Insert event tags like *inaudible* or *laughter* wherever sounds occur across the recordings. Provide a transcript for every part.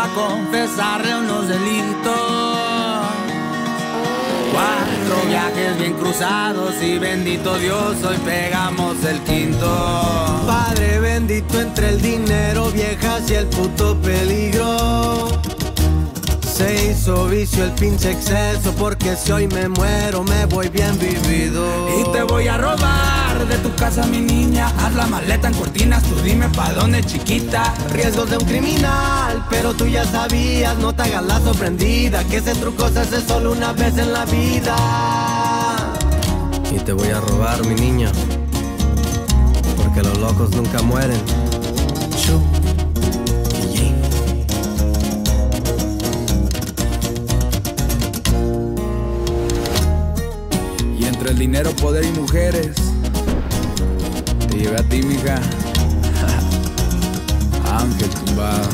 pa' confesarle unos delitos. Cuatro viajes bien cruzados y bendito Dios, hoy pegamos el quinto. Padre bendito entre el dinero, viejas y el puto peligro. Se hizo vicio el pinche exceso porque si hoy me muero me voy bien vivido. Y te voy a robar de tu casa, mi niña. Haz la maleta en cortinas, tú dime pa' dónde, chiquita. Riesgos de un criminal, pero tú ya sabías, no te hagas la sorprendida, que ese truco se hace solo una vez en la vida. Y te voy a robar, mi niña, porque los locos nunca mueren. Chu. El dinero, poder y mujeres, llevé a ti, mija. *laughs* Ángel tumbado.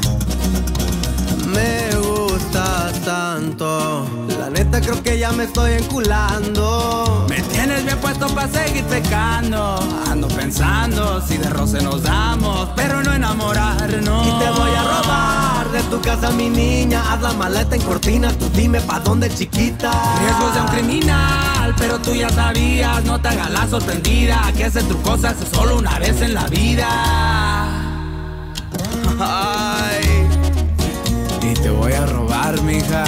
Me gustas tanto. La neta creo que ya me estoy enculando. Me tienes bien puesto para seguir pecando. Ando pensando si de roce nos damos, pero no enamorarnos. Y te voy a robar de tu casa, mi niña. Haz la maleta en cortinas, tú dime pa' dónde, chiquita. Riesgos de un criminal, pero tú ya sabías, no te hagas la sorprendida, que hacer tu cosa es solo una vez en la vida. Y te voy a robar, mija.